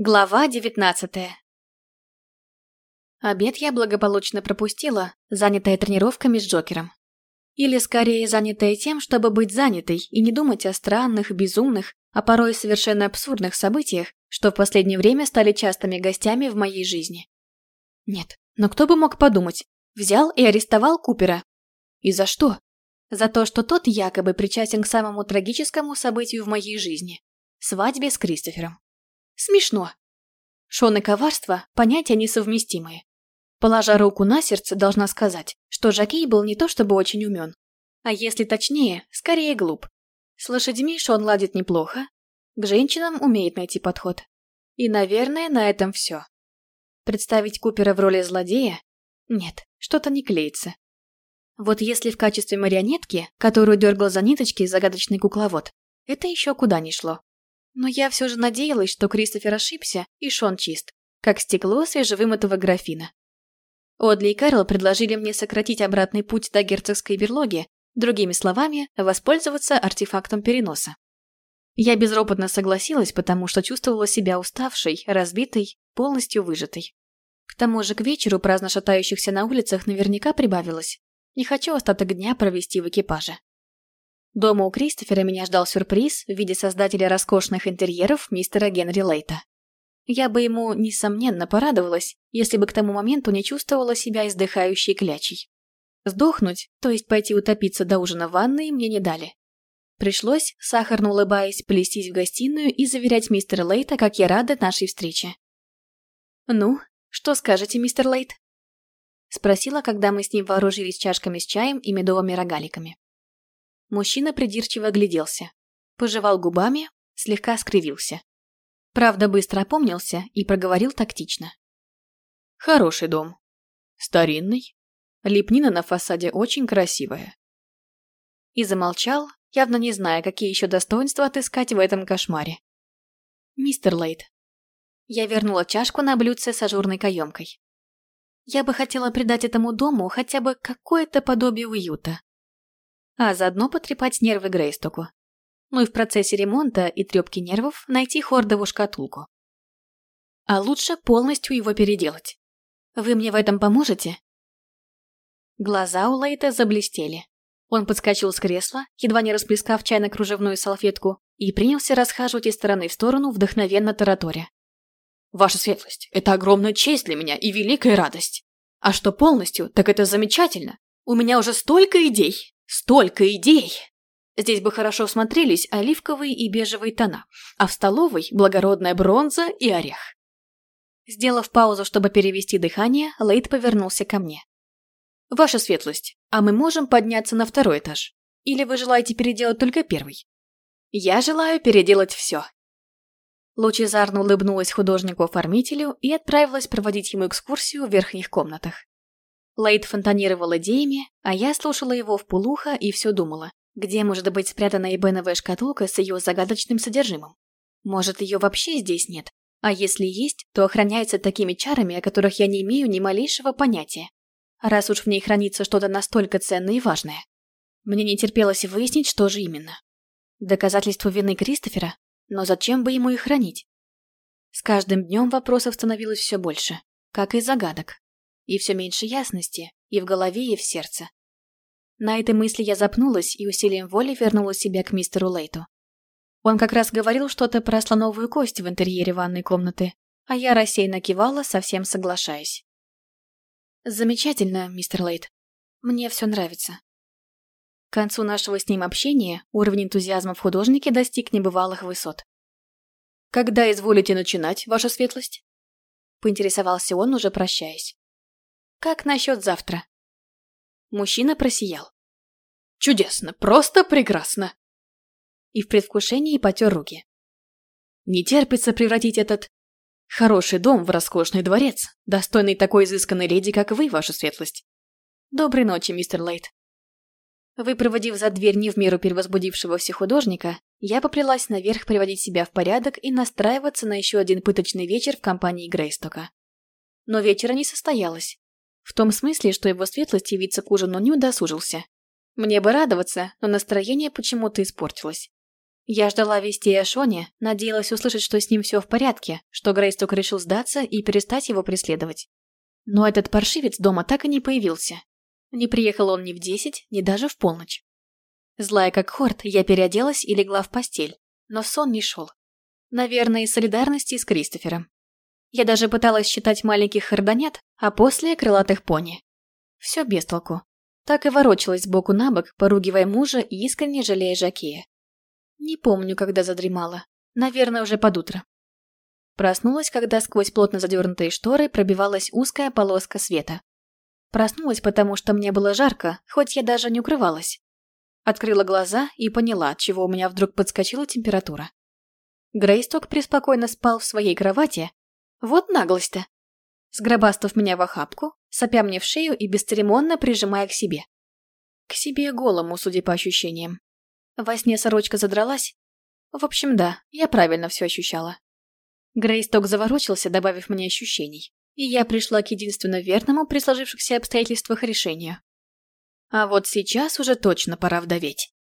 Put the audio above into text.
Глава девятнадцатая Обед я благополучно пропустила, занятая тренировками с Джокером. Или скорее занятая тем, чтобы быть занятой и не думать о странных, безумных, а порой совершенно абсурдных событиях, что в последнее время стали частыми гостями в моей жизни. Нет, но кто бы мог подумать, взял и арестовал Купера. И за что? За то, что тот якобы причастен к самому трагическому событию в моей жизни – свадьбе с Кристофером. Смешно. Шон и коварство – понятия несовместимые. Положа руку на сердце, должна сказать, что Жакей был не то чтобы очень умен, а если точнее, скорее глуп. С лошадьми Шон ладит неплохо, к женщинам умеет найти подход. И, наверное, на этом все. Представить Купера в роли злодея? Нет, что-то не клеится. Вот если в качестве марионетки, которую дергал за ниточки загадочный кукловод, это еще куда ни шло. Но я все же надеялась, что Кристофер ошибся, и Шон чист, как стекло свежевымытого графина. Одли и Кэрол предложили мне сократить обратный путь до герцогской берлоги, другими словами, воспользоваться артефактом переноса. Я безропотно согласилась, потому что чувствовала себя уставшей, разбитой, полностью выжатой. К тому же к вечеру праздно шатающихся на улицах наверняка прибавилось. Не хочу остаток дня провести в экипаже. Дома у Кристофера меня ждал сюрприз в виде создателя роскошных интерьеров мистера Генри Лейта. Я бы ему, несомненно, порадовалась, если бы к тому моменту не чувствовала себя издыхающей клячей. Сдохнуть, то есть пойти утопиться до ужина в ванной, мне не дали. Пришлось, сахарно улыбаясь, плестись в гостиную и заверять мистера Лейта, как я рада нашей встрече. «Ну, что скажете, мистер Лейт?» Спросила, когда мы с ним вооружились чашками с чаем и медовыми рогаликами. Мужчина придирчиво огляделся. Пожевал губами, слегка скривился. Правда, быстро опомнился и проговорил тактично. «Хороший дом. Старинный. Лепнина на фасаде очень красивая». И замолчал, явно не зная, какие еще достоинства отыскать в этом кошмаре. «Мистер Лейт». Я вернула чашку на блюдце с ажурной каемкой. Я бы хотела придать этому дому хотя бы какое-то подобие уюта а заодно потрепать нервы Грейстоку. Ну и в процессе ремонта и трепки нервов найти Хордову шкатулку. А лучше полностью его переделать. Вы мне в этом поможете? Глаза у Лейта заблестели. Он подскочил с кресла, едва не расплескав чайно-кружевную салфетку, и принялся расхаживать из стороны в сторону, вдохновенно тараторя. «Ваша светлость, это огромная честь для меня и великая радость. А что полностью, так это замечательно. У меня уже столько идей!» Столько идей! Здесь бы хорошо смотрелись оливковые и бежевые тона, а в столовой благородная бронза и орех. Сделав паузу, чтобы перевести дыхание, Лейт повернулся ко мне. «Ваша светлость, а мы можем подняться на второй этаж? Или вы желаете переделать только первый?» «Я желаю переделать все». Лучезарно улыбнулась художнику-оформителю и отправилась проводить ему экскурсию в верхних комнатах. Лейд фонтанировал идеями, а я слушала его в полухо и все думала, где может быть спрятана эбеновая шкатулка с ее загадочным содержимым. Может, ее вообще здесь нет, а если есть, то охраняется такими чарами, о которых я не имею ни малейшего понятия. Раз уж в ней хранится что-то настолько ценное и важное. Мне не терпелось выяснить, что же именно. Доказательство вины Кристофера? Но зачем бы ему их хранить? С каждым днем вопросов становилось все больше, как и загадок и все меньше ясности, и в голове, и в сердце. На этой мысли я запнулась и усилием воли вернула себя к мистеру Лейту. Он как раз говорил что-то про слоновую кость в интерьере ванной комнаты, а я рассеянно кивала, совсем соглашаясь. «Замечательно, мистер Лейт. Мне все нравится». К концу нашего с ним общения уровень энтузиазма в художнике достиг небывалых высот. «Когда изволите начинать, ваша светлость?» Поинтересовался он, уже прощаясь. Как насчет завтра?» Мужчина просиял. «Чудесно, просто прекрасно!» И в предвкушении потер руки. «Не терпится превратить этот хороший дом в роскошный дворец, достойный такой изысканной леди, как вы, ваша светлость. Доброй ночи, мистер Лейт». Выпроводив за дверь не в меру перевозбудившегося художника, я поплелась наверх приводить себя в порядок и настраиваться на еще один пыточный вечер в компании Грейстока. Но вечера не состоялось. В том смысле, что его светлость явиться к ужину не удосужился. Мне бы радоваться, но настроение почему-то испортилось. Я ждала вести о Шоне, надеялась услышать, что с ним все в порядке, что Грейсток решил сдаться и перестать его преследовать. Но этот паршивец дома так и не появился. Не приехал он ни в десять, ни даже в полночь. Злая как хорт, я переоделась и легла в постель, но сон не шел. Наверное, из солидарности с Кристофером. Я даже пыталась считать маленьких хордонят, а после – крылатых пони. Все без толку. Так и ворочалась сбоку на бок, поругивая мужа и искренне жалея Жакея. Не помню, когда задремала. Наверное, уже под утро. Проснулась, когда сквозь плотно задернутые шторы пробивалась узкая полоска света. Проснулась, потому что мне было жарко, хоть я даже не укрывалась. Открыла глаза и поняла, чего у меня вдруг подскочила температура. Грейсток преспокойно спал в своей кровати. Вот наглость-то. Сгробастав меня в охапку, сопя мне в шею и бесцеремонно прижимая к себе. К себе голому, судя по ощущениям. Во сне сорочка задралась. В общем, да, я правильно все ощущала. Грейсток заворочился, добавив мне ощущений. И я пришла к единственно верному при сложившихся обстоятельствах решению. А вот сейчас уже точно пора вдоветь.